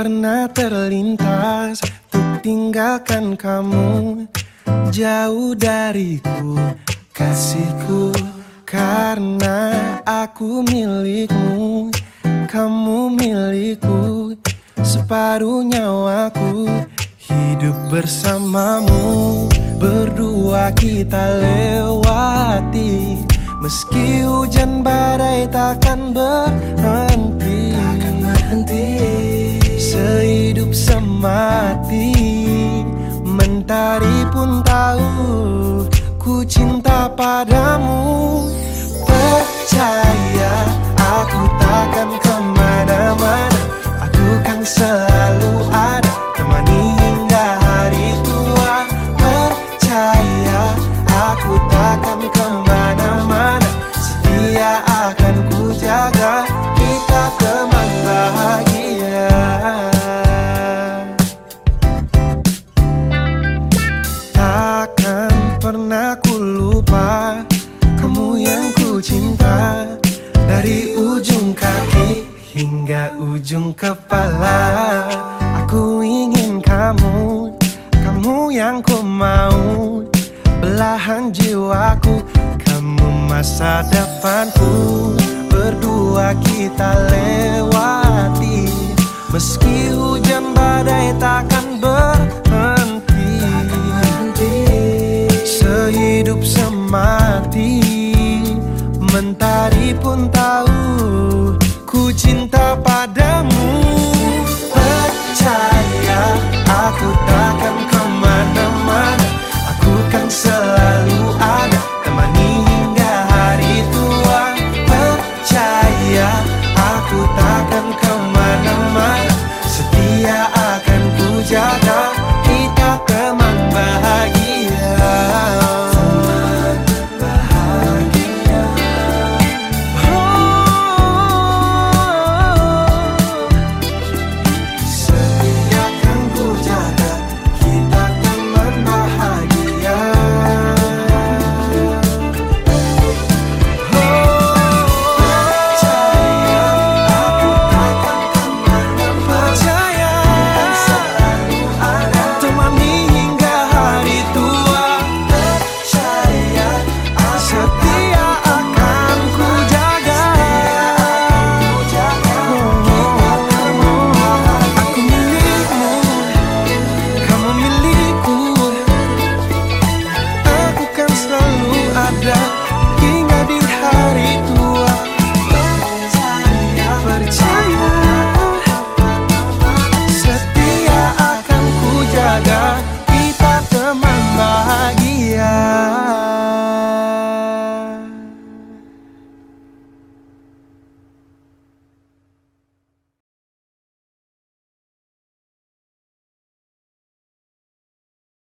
pernah terlintas Untuk tinggalkan kamu. Jauh dariku Kasihku Karena aku milikmu. Kamu milikku Separuh nyawaku. Hidup bersamamu Berdua kita lewati. Meski hujan badai takkan berhenti Semati Mentari pun tahu Ku cinta padamu lupa Kamu yang ku cinta. Dari ujung kaki hingga ujung kepala Aku ingin kamu Kamu yang ku mau. Belahan jiwaku Kamu masa depanku. Berdua kita lewati. Meski hujan badai takkan Mentari pun tahu Ku cinta padamu. Percaya Aku takkan